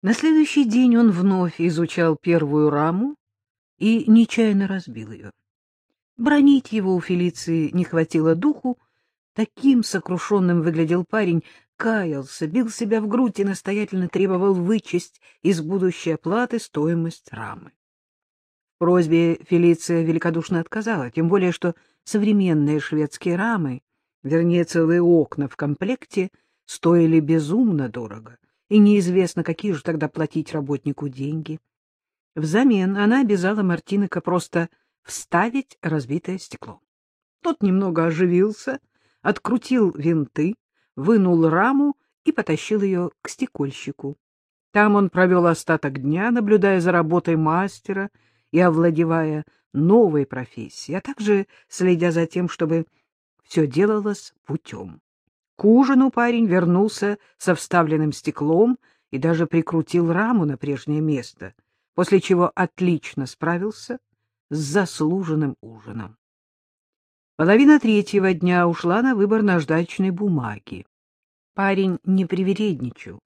На следующий день он вновь изучал первую раму и нечаянно разбил ее. Бронить его у Фелиции не хватило духу, таким сокрушенным выглядел парень, каялся, бил себя в грудь и настоятельно требовал вычесть из будущей оплаты стоимость рамы. В просьбе Фелиция великодушно отказала, тем более что современные шведские рамы, вернее, целые окна в комплекте, стоили безумно дорого, и неизвестно, какие же тогда платить работнику деньги. Взамен она обязала Мартинека просто вставить разбитое стекло. Тот немного оживился, открутил винты, вынул раму и потащил ее к стекольщику. Там он провел остаток дня, наблюдая за работой мастера и овладевая новой профессией, а также следя за тем, чтобы все делалось путем. К ужину парень вернулся со вставленным стеклом и даже прикрутил раму на прежнее место, после чего отлично справился с заслуженным ужином. Половина третьего дня ушла на выбор наждачной бумаги. Парень не привередничал,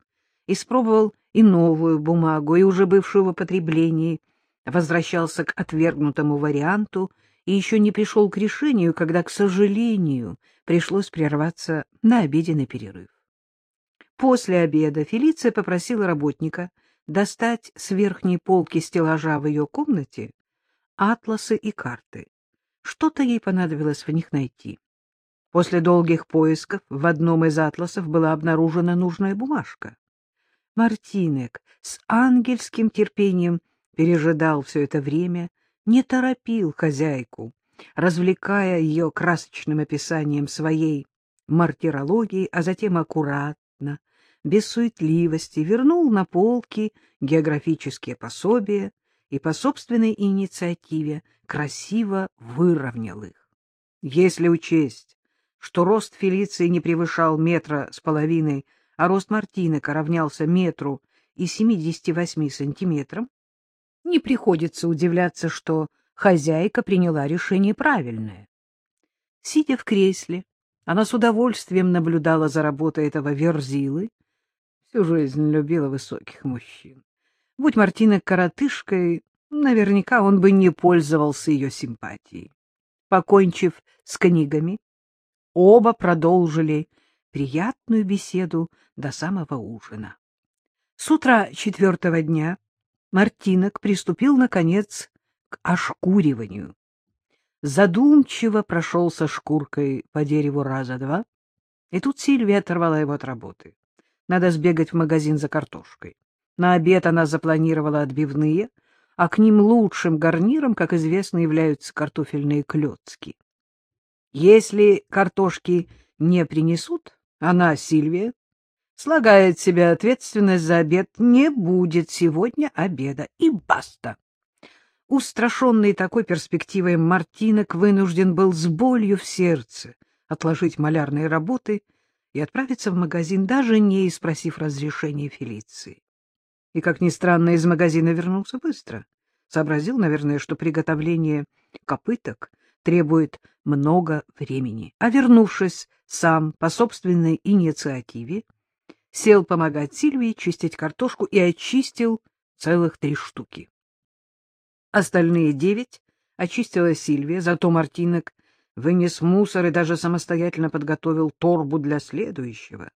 испробовал и новую бумагу, и уже бывшую в употреблении, возвращался к отвергнутому варианту и еще не пришел к решению, когда, к сожалению, пришлось прерваться на обеденный перерыв. После обеда Фелиция попросила работника достать с верхней полки стеллажа в ее комнате атласы и карты. Что-то ей понадобилось в них найти. После долгих поисков в одном из атласов была обнаружена нужная бумажка. Мартинек с ангельским терпением пережидал все это время, не торопил хозяйку, развлекая ее красочным описанием своей мартирологии, а затем аккуратно, без суетливости, вернул на полки географические пособия и по собственной инициативе красиво выровнял их. Если учесть, что рост Фелиции не превышал метра с половиной, а рост Мартинека равнялся метру и 78 сантиметрам, не приходится удивляться, что хозяйка приняла решение правильное. Сидя в кресле, она с удовольствием наблюдала за работой этого верзилы. Всю жизнь любила высоких мужчин. Будь Мартина коротышкой, наверняка он бы не пользовался ее симпатией. Покончив с книгами, оба продолжили приятную беседу до самого ужина. С утра четвертого дня Мартинок приступил, наконец, к ошкуриванию. Задумчиво прошелся шкуркой по дереву раза два, и тут Сильвия оторвала его от работы. Надо сбегать в магазин за картошкой. На обед она запланировала отбивные, а к ним лучшим гарниром, как известно, являются картофельные клетки. Если картошки не принесут, она, Сильвия, слагает себе ответственность за обед, не будет сегодня обеда, и баста. Устрашенный такой перспективой, Мартинок вынужден был с болью в сердце отложить малярные работы и отправиться в магазин, даже не спросив разрешения Фелиции. И, как ни странно, из магазина вернулся быстро. Сообразил, наверное, что приготовление копыток требует много времени. А вернувшись сам по собственной инициативе, сел помогать Сильвии чистить картошку и очистил целых три штуки. Остальные девять очистила Сильвия, зато Мартинок вынес мусор и даже самостоятельно подготовил торбу для следующего.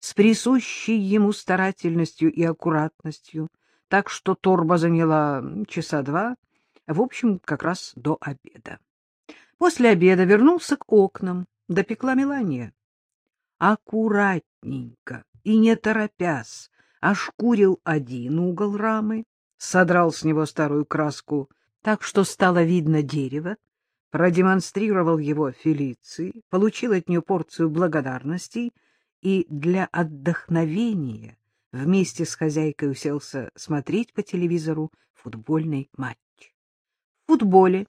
С присущей ему старательностью и аккуратностью, так что торба заняла часа два, в общем, как раз до обеда. После обеда вернулся к окнам, допекла Мелания. Аккуратненько и не торопясь ошкурил один угол рамы, содрал с него старую краску так, что стало видно дерево, продемонстрировал его Фелиции, получил от нее порцию благодарностей и для отдохновения вместе с хозяйкой уселся смотреть по телевизору футбольный матч. В футболе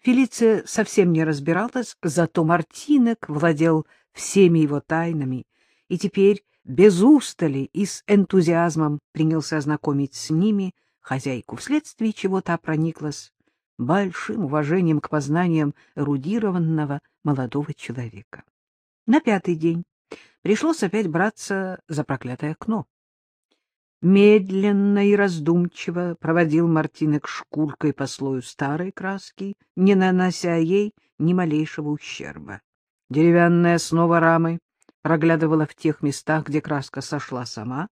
Фелиция совсем не разбиралась, зато Мартинек владел всеми его тайнами и теперь без устали и с энтузиазмом принялся знакомить с ними хозяйку, вследствие чего та прониклась большим уважением к познаниям эрудированного молодого человека. На пятый день пришлось опять браться за проклятое окно. Медленно и раздумчиво проводил Мартинек шкуркой по слою старой краски, не нанося ей ни малейшего ущерба. Деревянная основа рамы проглядывала в тех местах, где краска сошла сама,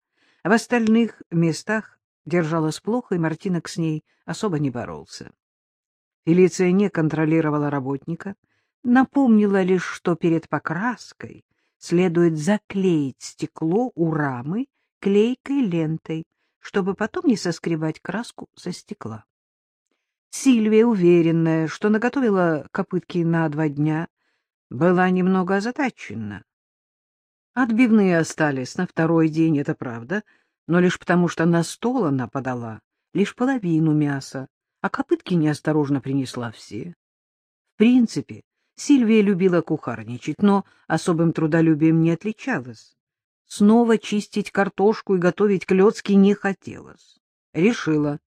а в остальных местах держалась плохо, и Мартинок с ней особо не боролся. Фелиция не контролировала работника, напомнила лишь, что перед покраской следует заклеить стекло у рамы клейкой лентой, чтобы потом не соскребать краску со стекла. Сильвия, уверенная, что наготовила копытки на два дня, была немного озадачена. Отбивные остались на второй день, это правда, но лишь потому, что на стол она подала лишь половину мяса, а копытки неосторожно принесла все. В принципе, Сильвия любила кухарничать, но особым трудолюбием не отличалась. Снова чистить картошку и готовить клёцки не хотелось. Решила,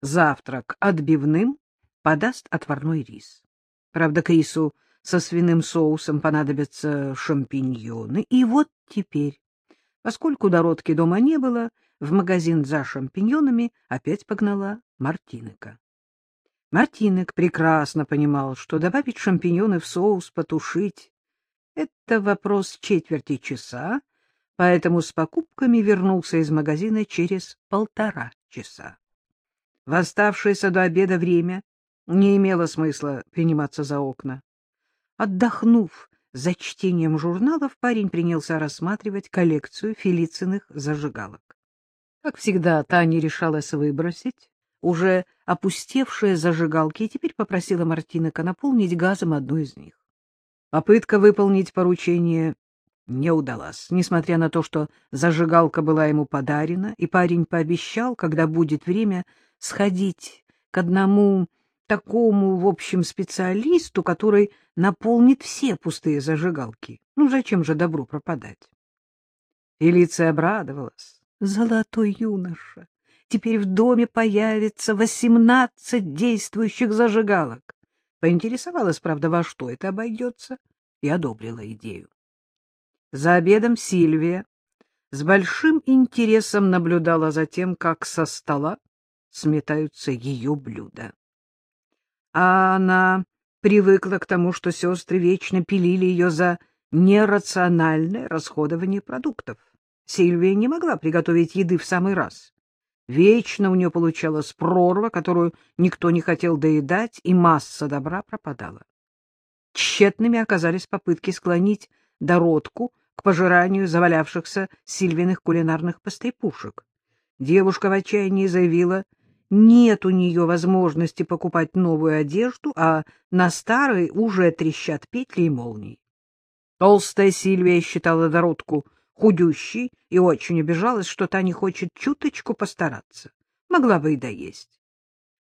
завтрак отбивным подаст отварной рис. Правда, к рису со свиным соусом понадобятся шампиньоны. И вот теперь, поскольку Дородки дома не было, в магазин за шампиньонами опять погнала Мартинека. Мартинек прекрасно понимал, что добавить шампиньоны в соус, потушить — это вопрос четверти часа, поэтому с покупками вернулся из магазина через полтора часа. В оставшееся до обеда время не имело смысла приниматься за окна. Отдохнув за чтением журналов, парень принялся рассматривать коллекцию Фелицыных зажигалок. Как всегда, Таня решалась выбросить уже опустевшие зажигалки и теперь попросила Мартинека наполнить газом одну из них. Попытка выполнить поручение не удалась, несмотря на то, что зажигалка была ему подарена, и парень пообещал, когда будет время, сходить к одному такому, в общем, специалисту, который наполнит все пустые зажигалки. Ну, зачем же добру пропадать? Фелиция обрадовалась. Золотой юноша! Теперь в доме появится восемнадцать действующих зажигалок. Поинтересовалась, правда, во что это обойдется, и одобрила идею. За обедом Сильвия с большим интересом наблюдала за тем, как со стола сметаются ее блюда. А она привыкла к тому, что сестры вечно пилили ее за нерациональное расходование продуктов. Сильвия не могла приготовить еды в самый раз. Вечно у нее получалась прорва, которую никто не хотел доедать, и масса добра пропадала. Тщетными оказались попытки склонить Дородку к пожиранию завалявшихся Сильвиных кулинарных пострепушек. Девушка в отчаянии заявила, нет у нее возможности покупать новую одежду, а на старой уже трещат петли и молнии. Толстая Сильвия считала Дородку худющей и очень обижалась, что та не хочет чуточку постараться. Могла бы и доесть.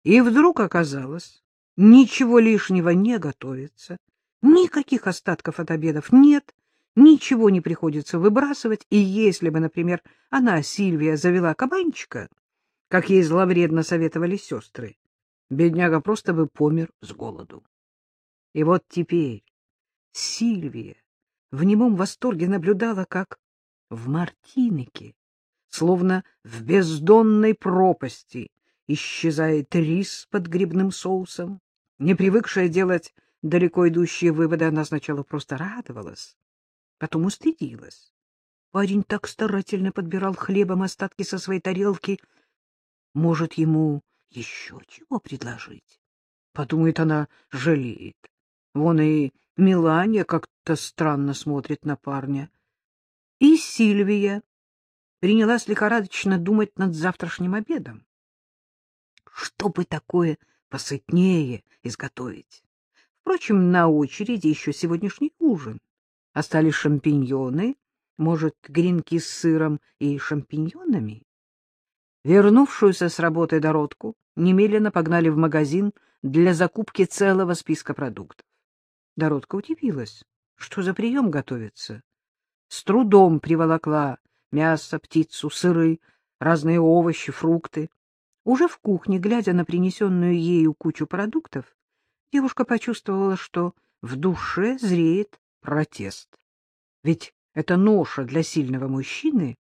И вдруг оказалось, ничего лишнего не готовится, никаких остатков от обедов нет, ничего не приходится выбрасывать, и если бы, например, она, Сильвия, завела кабанчика, как ей зловредно советовали сестры, бедняга просто бы помер с голоду. И вот теперь Сильвия в немом восторге наблюдала, как в Мартинике, словно в бездонной пропасти, исчезает рис под грибным соусом. Не привыкшая делать далеко идущие выводы, она сначала просто радовалась, потом устыдилась. Парень так старательно подбирал хлебом остатки со своей тарелки. Может, ему еще чего предложить? Подумает она, жалеет. Вон и Милания как-то странно смотрит на парня. И Сильвия принялась лихорадочно думать над завтрашним обедом. Что бы такое посытнее изготовить? Впрочем, на очереди еще сегодняшний ужин. Остались шампиньоны, может, гренки с сыром и шампиньонами? Вернувшуюся с работы Дородку немедленно погнали в магазин для закупки целого списка продуктов. Дородка удивилась. Что за прием готовится? с трудом приволокла мясо, птицу, сыры, разные овощи, фрукты. Уже в кухне, глядя на принесенную ею кучу продуктов, девушка почувствовала, что в душе зреет протест. Ведь это ноша для сильного мужчины.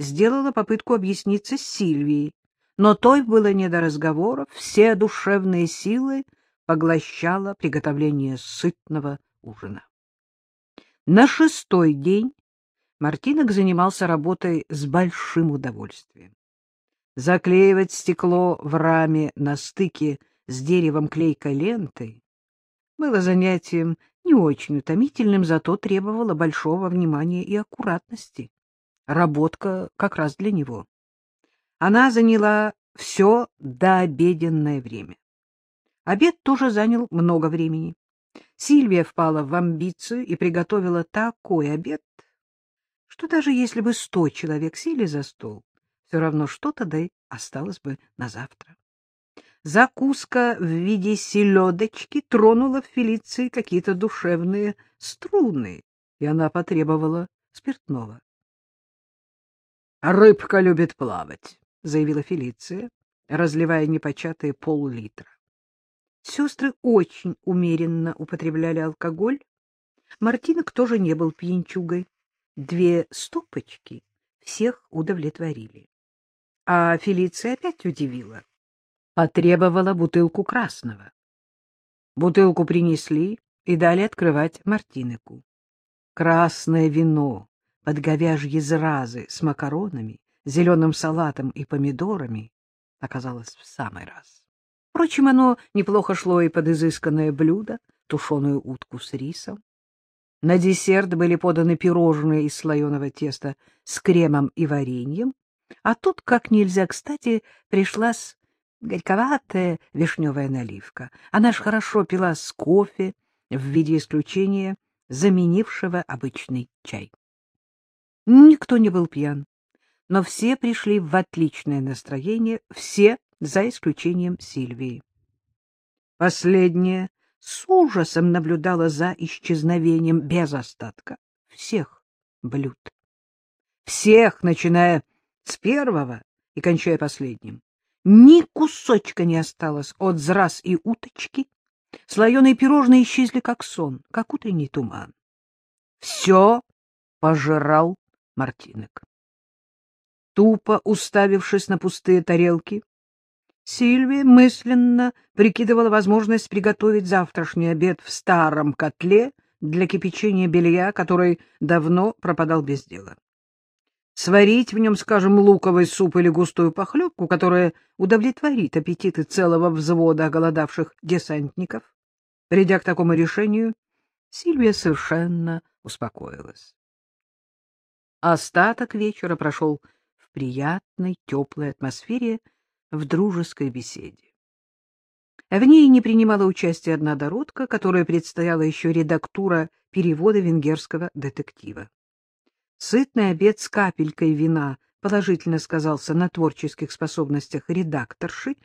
Сделала попытку объясниться с Сильвией, но той было не до разговоров, все душевные силы поглощало приготовление сытного ужина. На шестой день Мартинок занимался работой с большим удовольствием. Заклеивать стекло в раме на стыке с деревом клейкой лентой было занятием не очень утомительным, зато требовало большого внимания и аккуратности. Работка как раз для него. Она заняла все до обеденное время. Обед тоже занял много времени. Сильвия впала в амбицию и приготовила такой обед, что даже если бы сто человек сели за стол, все равно что-то да и осталось бы на завтра. Закуска в виде селедочки тронула в Фелиции какие-то душевные струны, и она потребовала спиртного. — Рыбка любит плавать, — заявила Фелиция, разливая непочатые пол-литра. Сестры очень умеренно употребляли алкоголь. Мартинок тоже не был пьянчугой. Две стопочки всех удовлетворили. А Фелиция опять удивила. Потребовала бутылку красного. Бутылку принесли и дали открывать Мартинеку. Красное вино под говяжьи зразы с макаронами зеленым салатом и помидорами оказалось в самый раз. Впрочем, оно неплохо шло и под изысканное блюдо, тушеную утку с рисом. На десерт были поданы пирожные из слоеного теста с кремом и вареньем, а тут, как нельзя кстати, пришлась горьковатая вишневая наливка. Она ж хорошо пила с кофе, в виде исключения, заменившего обычный чай. Никто не был пьян но все пришли в отличное настроение, все за исключением Сильвии. Последняя с ужасом наблюдала за исчезновением без остатка всех блюд. Всех, начиная с первого и кончая последним. Ни кусочка не осталось от зраз и уточки. Слоеные пирожные исчезли, как сон, как утренний туман. Все пожирал Мартинок тупо уставившись на пустые тарелки. Сильвия мысленно прикидывала возможность приготовить завтрашний обед в старом котле для кипячения белья, который давно пропадал без дела. Сварить в нем, скажем, луковый суп или густую похлебку, которая удовлетворит аппетиты целого взвода оголодавших десантников. Придя к такому решению, Сильвия совершенно успокоилась. Остаток вечера прошел приятной, теплой атмосфере, в дружеской беседе. В ней не принимала участия одна дородка, которая предстояла еще редактура перевода венгерского детектива. Сытный обед с капелькой вина положительно сказался на творческих способностях редакторши,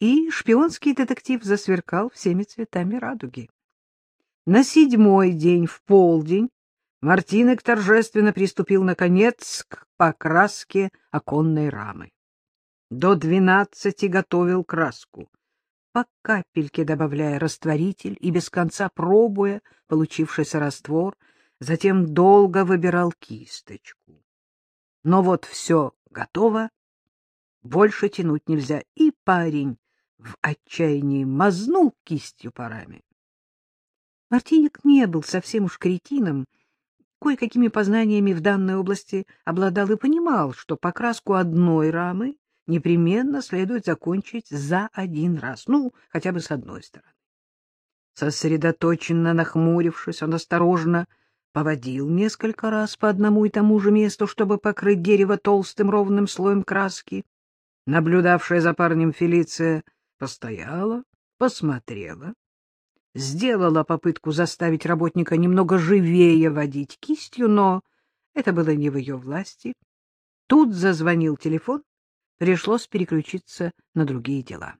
и шпионский детектив засверкал всеми цветами радуги. На седьмой день в полдень Мартинок торжественно приступил, наконец, к покраске оконной рамы. До двенадцати готовил краску, по капельке добавляя растворитель и без конца пробуя получившийся раствор, затем долго выбирал кисточку. Но вот все готово, больше тянуть нельзя, и парень в отчаянии мазнул кистью парами. Мартиник не был совсем уж кретином, кое-какими познаниями в данной области обладал и понимал, что покраску одной рамы непременно следует закончить за один раз, ну, хотя бы с одной стороны. Сосредоточенно нахмурившись, он осторожно поводил несколько раз по одному и тому же месту, чтобы покрыть дерево толстым ровным слоем краски. Наблюдавшая за парнем Фелиция постояла, посмотрела, сделала попытку заставить работника немного живее водить кистью, но это было не в ее власти. Тут зазвонил телефон, пришлось переключиться на другие дела.